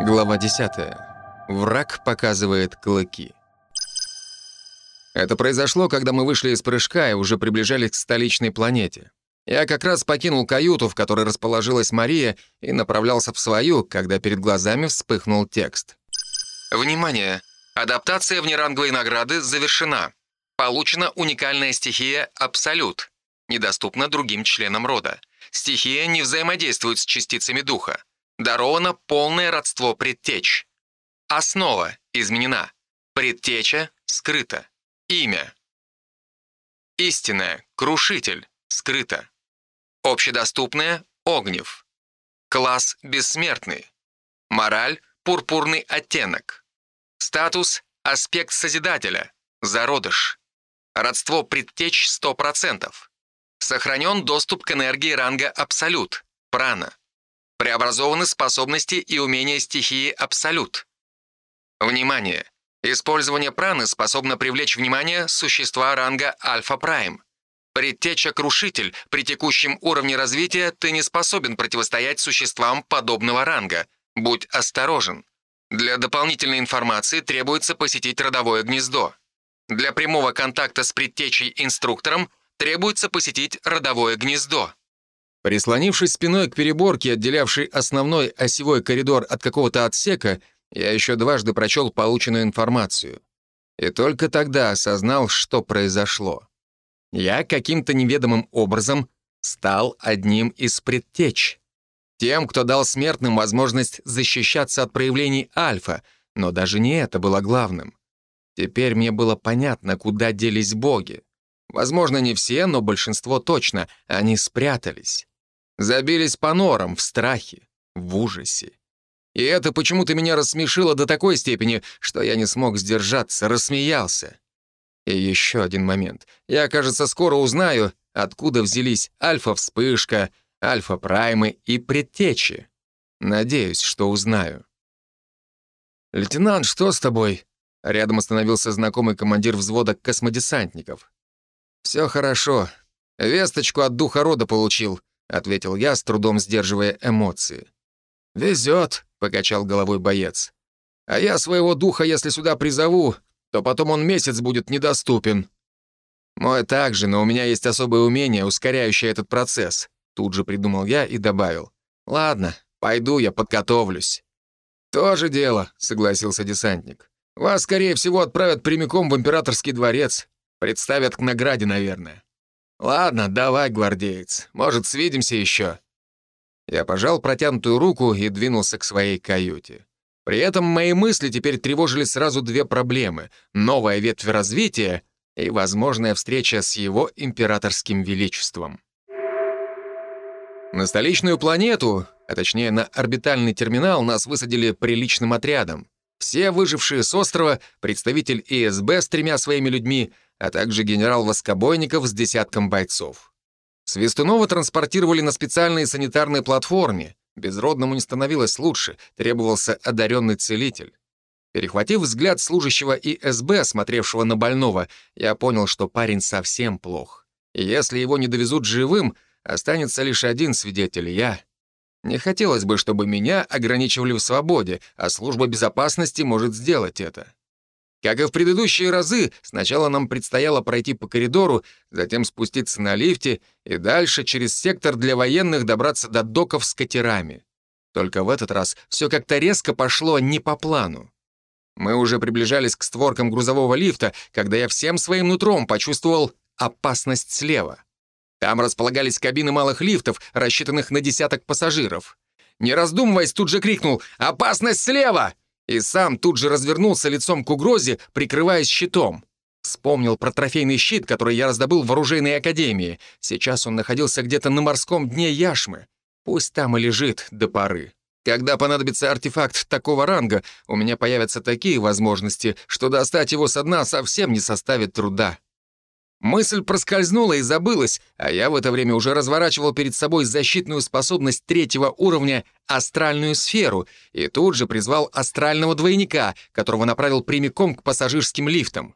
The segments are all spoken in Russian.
Глава 10. Враг показывает клыки. Это произошло, когда мы вышли из прыжка и уже приближались к столичной планете. Я как раз покинул каюту, в которой расположилась Мария, и направлялся в свою, когда перед глазами вспыхнул текст. Внимание! Адаптация внеранговой награды завершена. Получена уникальная стихия «Абсолют». Недоступна другим членам рода. Стихия не взаимодействует с частицами духа. Даровано полное родство предтеч. Основа изменена. Предтеча скрыта. Имя. Истинное, крушитель, скрыто. Общедоступное — огнев. Класс бессмертный. Мораль — пурпурный оттенок. Статус — аспект Созидателя, зародыш. Родство предтеч 100%. Сохранен доступ к энергии ранга Абсолют, прана. Преобразованы способности и умения стихии Абсолют. Внимание! Использование праны способно привлечь внимание существа ранга Альфа-Прайм. Предтеча-крушитель, при текущем уровне развития ты не способен противостоять существам подобного ранга. Будь осторожен. Для дополнительной информации требуется посетить родовое гнездо. Для прямого контакта с предтечей-инструктором требуется посетить родовое гнездо. Прислонившись спиной к переборке, отделявшей основной осевой коридор от какого-то отсека, я еще дважды прочел полученную информацию. И только тогда осознал, что произошло. Я каким-то неведомым образом стал одним из предтеч. Тем, кто дал смертным возможность защищаться от проявлений альфа, но даже не это было главным. Теперь мне было понятно, куда делись боги. Возможно, не все, но большинство точно. Они спрятались. Забились по норам, в страхе, в ужасе. И это почему-то меня рассмешило до такой степени, что я не смог сдержаться, рассмеялся. И еще один момент. Я, кажется, скоро узнаю, откуда взялись альфа-вспышка, альфа-праймы и предтечи. Надеюсь, что узнаю. «Лейтенант, что с тобой?» Рядом остановился знакомый командир взвода космодесантников. «Все хорошо. Весточку от духа рода получил. — ответил я, с трудом сдерживая эмоции. «Везет», — покачал головой боец. «А я своего духа, если сюда призову, то потом он месяц будет недоступен». «Мой также, но у меня есть особое умение, ускоряющее этот процесс», — тут же придумал я и добавил. «Ладно, пойду я подготовлюсь». «То же дело», — согласился десантник. «Вас, скорее всего, отправят прямиком в императорский дворец. Представят к награде, наверное». «Ладно, давай, гвардеец. Может, свидимся еще?» Я пожал протянутую руку и двинулся к своей каюте. При этом мои мысли теперь тревожили сразу две проблемы — новая ветвь развития и возможная встреча с его императорским величеством. На столичную планету, а точнее на орбитальный терминал, нас высадили приличным отрядом. Все выжившие с острова, представитель ИСБ с тремя своими людьми — а также генерал Воскобойников с десятком бойцов. Свистунова транспортировали на специальной санитарной платформе. Безродному не становилось лучше, требовался одаренный целитель. Перехватив взгляд служащего ИСБ, смотревшего на больного, я понял, что парень совсем плох. И если его не довезут живым, останется лишь один свидетель — я. Не хотелось бы, чтобы меня ограничивали в свободе, а служба безопасности может сделать это. Как и в предыдущие разы, сначала нам предстояло пройти по коридору, затем спуститься на лифте и дальше через сектор для военных добраться до доков с катерами. Только в этот раз все как-то резко пошло не по плану. Мы уже приближались к створкам грузового лифта, когда я всем своим нутром почувствовал опасность слева. Там располагались кабины малых лифтов, рассчитанных на десяток пассажиров. Не раздумываясь, тут же крикнул «Опасность слева!» И сам тут же развернулся лицом к угрозе, прикрываясь щитом. Вспомнил про трофейный щит, который я раздобыл в оружейной академии. Сейчас он находился где-то на морском дне яшмы. Пусть там и лежит до поры. Когда понадобится артефакт такого ранга, у меня появятся такие возможности, что достать его со дна совсем не составит труда. Мысль проскользнула и забылась, а я в это время уже разворачивал перед собой защитную способность третьего уровня — астральную сферу, и тут же призвал астрального двойника, которого направил прямиком к пассажирским лифтам.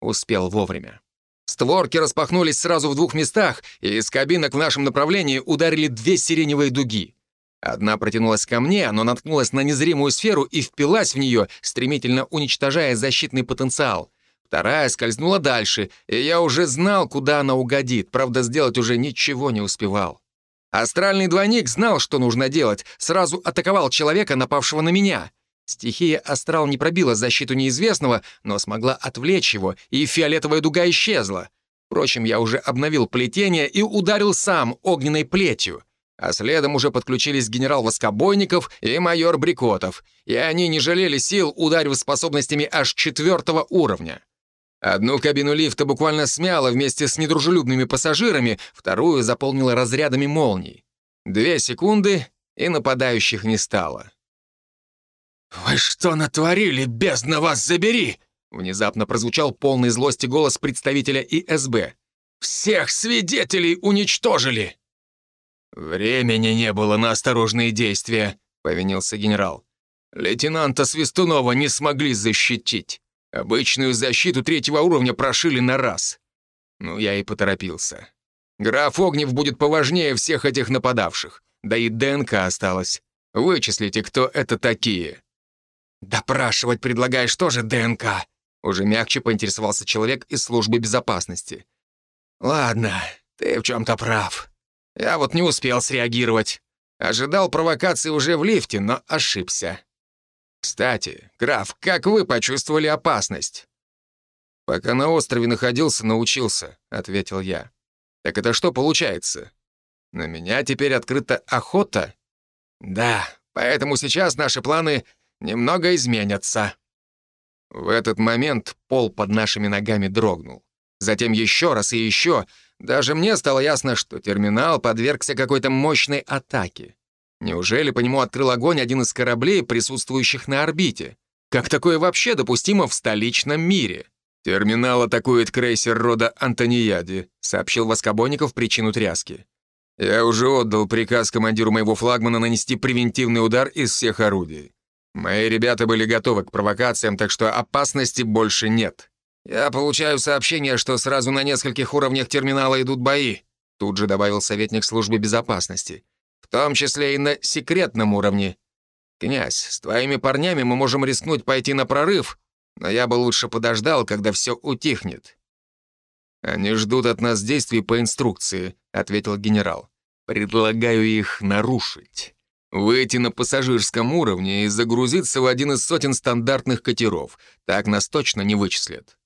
Успел вовремя. Створки распахнулись сразу в двух местах, и из кабинок в нашем направлении ударили две сиреневые дуги. Одна протянулась ко мне, но наткнулась на незримую сферу и впилась в нее, стремительно уничтожая защитный потенциал. Вторая скользнула дальше, и я уже знал, куда она угодит, правда, сделать уже ничего не успевал. Астральный двойник знал, что нужно делать, сразу атаковал человека, напавшего на меня. Стихия астрал не пробила защиту неизвестного, но смогла отвлечь его, и фиолетовая дуга исчезла. Впрочем, я уже обновил плетение и ударил сам огненной плетью. А следом уже подключились генерал Воскобойников и майор Брикотов, и они не жалели сил, ударив способностями аж четвертого уровня. Одну кабину лифта буквально смяло вместе с недружелюбными пассажирами, вторую заполнила разрядами молний. Две секунды, и нападающих не стало. «Вы что натворили, бездна вас забери!» Внезапно прозвучал полный злости голос представителя ИСБ. «Всех свидетелей уничтожили!» «Времени не было на осторожные действия», — повинился генерал. «Лейтенанта Свистунова не смогли защитить. Обычную защиту третьего уровня прошили на раз. Ну, я и поторопился. Граф Огнев будет поважнее всех этих нападавших. Да и ДНК осталось. Вычислите, кто это такие». «Допрашивать предлагаешь тоже ДНК?» Уже мягче поинтересовался человек из службы безопасности. «Ладно, ты в чем-то прав. Я вот не успел среагировать. Ожидал провокации уже в лифте, но ошибся. Кстати, граф, как вы почувствовали опасность? Пока на острове находился, научился, ответил я. Так это что получается? На меня теперь открыта охота? Да, поэтому сейчас наши планы немного изменятся. В этот момент пол под нашими ногами дрогнул. Затем еще раз и еще, даже мне стало ясно, что терминал подвергся какой-то мощной атаке. Неужели по нему открыл огонь один из кораблей, присутствующих на орбите? Как такое вообще допустимо в столичном мире? «Терминал атакует крейсер рода Антонияди», — сообщил Воскобойников причину тряски. «Я уже отдал приказ командиру моего флагмана нанести превентивный удар из всех орудий. Мои ребята были готовы к провокациям, так что опасности больше нет. «Я получаю сообщение, что сразу на нескольких уровнях терминала идут бои», тут же добавил советник службы безопасности. «В том числе и на секретном уровне. Князь, с твоими парнями мы можем рискнуть пойти на прорыв, но я бы лучше подождал, когда все утихнет». «Они ждут от нас действий по инструкции», — ответил генерал. «Предлагаю их нарушить. Выйти на пассажирском уровне и загрузиться в один из сотен стандартных катеров. Так нас точно не вычислят.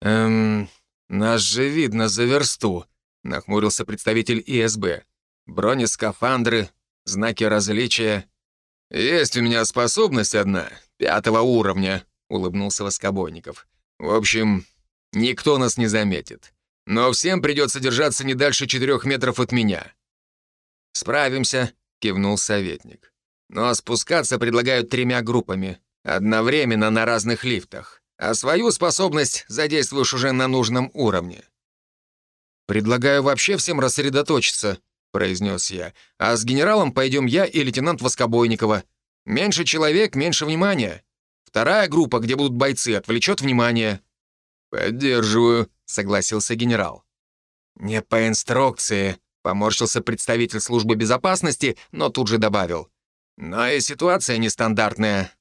«Эм, нас же видно за версту», — нахмурился представитель ИСБ. «Бронескафандры, знаки различия». «Есть у меня способность одна, пятого уровня», — улыбнулся Воскобойников. «В общем, никто нас не заметит. Но всем придется держаться не дальше четырех метров от меня». «Справимся», — кивнул советник. «Но спускаться предлагают тремя группами, одновременно на разных лифтах а свою способность задействуешь уже на нужном уровне. «Предлагаю вообще всем рассредоточиться», — произнес я. «А с генералом пойдем я и лейтенант Воскобойникова. Меньше человек, меньше внимания. Вторая группа, где будут бойцы, отвлечет внимание». «Поддерживаю», — согласился генерал. «Не по инструкции», — поморщился представитель службы безопасности, но тут же добавил. «Но и ситуация нестандартная.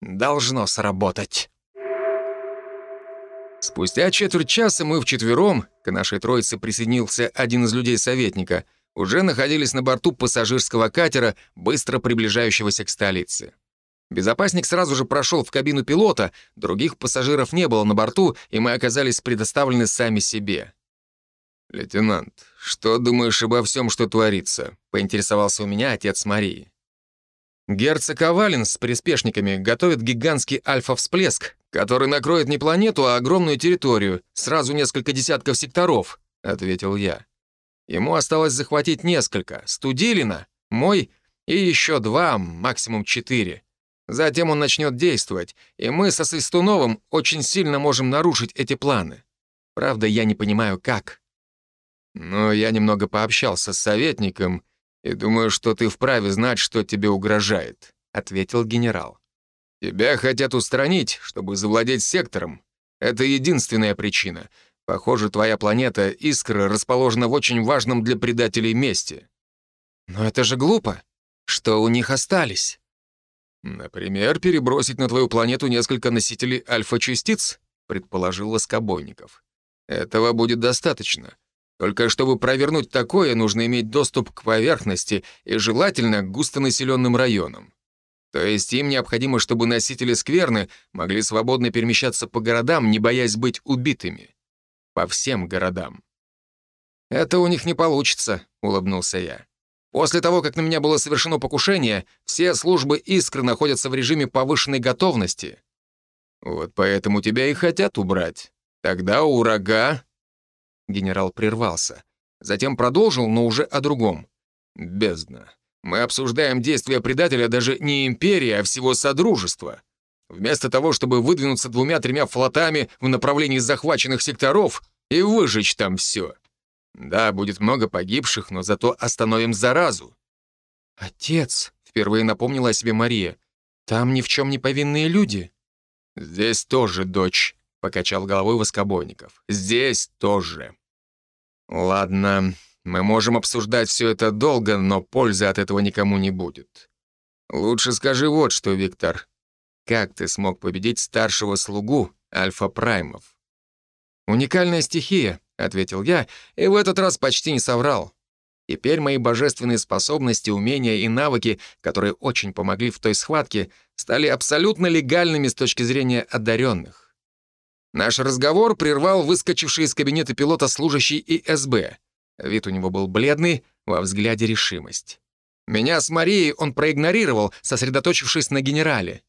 Должно сработать». Спустя четверть часа мы вчетвером, к нашей троице присоединился один из людей советника, уже находились на борту пассажирского катера, быстро приближающегося к столице. Безопасник сразу же прошел в кабину пилота, других пассажиров не было на борту, и мы оказались предоставлены сами себе. «Лейтенант, что думаешь обо всем, что творится?» — поинтересовался у меня отец Марии. Герцог Авалин с приспешниками готовит гигантский альфа-всплеск, который накроет не планету, а огромную территорию, сразу несколько десятков секторов», — ответил я. Ему осталось захватить несколько. Студилина, мой и еще два, максимум четыре. Затем он начнет действовать, и мы со Свистуновым очень сильно можем нарушить эти планы. Правда, я не понимаю, как. Но я немного пообщался с советником — и думаю, что ты вправе знать, что тебе угрожает», — ответил генерал. «Тебя хотят устранить, чтобы завладеть сектором. Это единственная причина. Похоже, твоя планета Искра расположена в очень важном для предателей месте». «Но это же глупо. Что у них остались? Например, перебросить на твою планету несколько носителей альфа-частиц, предположил Воскобойников. Этого будет достаточно. Только чтобы провернуть такое, нужно иметь доступ к поверхности и желательно к густонаселенным районам. То есть им необходимо, чтобы носители скверны могли свободно перемещаться по городам, не боясь быть убитыми. По всем городам. «Это у них не получится», — улыбнулся я. «После того, как на меня было совершено покушение, все службы искры находятся в режиме повышенной готовности. Вот поэтому тебя и хотят убрать. Тогда у врага...» Генерал прервался. Затем продолжил, но уже о другом. «Бездна. Мы обсуждаем действия предателя даже не империи, а всего Содружества. Вместо того, чтобы выдвинуться двумя-тремя флотами в направлении захваченных секторов и выжечь там все. Да, будет много погибших, но зато остановим заразу. «Отец», — впервые напомнила о себе Мария, — «там ни в чем не повинные люди». «Здесь тоже, дочь», — покачал головой Воскобойников. «Здесь тоже». «Ладно, мы можем обсуждать все это долго, но пользы от этого никому не будет. Лучше скажи вот что, Виктор. Как ты смог победить старшего слугу Альфа-Праймов?» «Уникальная стихия», — ответил я, и в этот раз почти не соврал. Теперь мои божественные способности, умения и навыки, которые очень помогли в той схватке, стали абсолютно легальными с точки зрения одаренных. Наш разговор прервал выскочивший из кабинета пилота служащий ИСБ. Вид у него был бледный, во взгляде решимость. Меня с Марией он проигнорировал, сосредоточившись на генерале.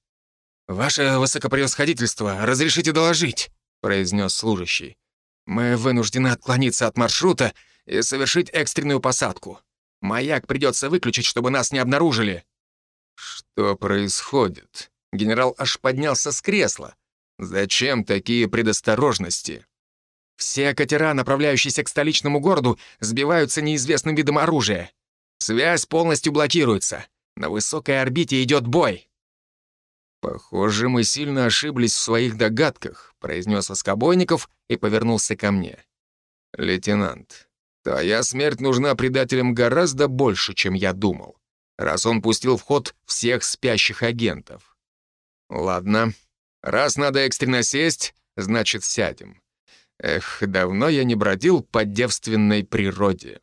«Ваше высокопревосходительство, разрешите доложить», — произнес служащий. Мы вынуждены отклониться от маршрута и совершить экстренную посадку. Маяк придется выключить, чтобы нас не обнаружили». «Что происходит?» Генерал аж поднялся с кресла. «Зачем такие предосторожности?» «Все катера, направляющиеся к столичному городу, сбиваются неизвестным видом оружия. Связь полностью блокируется. На высокой орбите идет бой». «Похоже, мы сильно ошиблись в своих догадках», — произнес Воскобойников и повернулся ко мне. «Лейтенант, твоя смерть нужна предателям гораздо больше, чем я думал, раз он пустил в ход всех спящих агентов. Ладно, раз надо экстренно сесть, значит, сядем. Эх, давно я не бродил по девственной природе».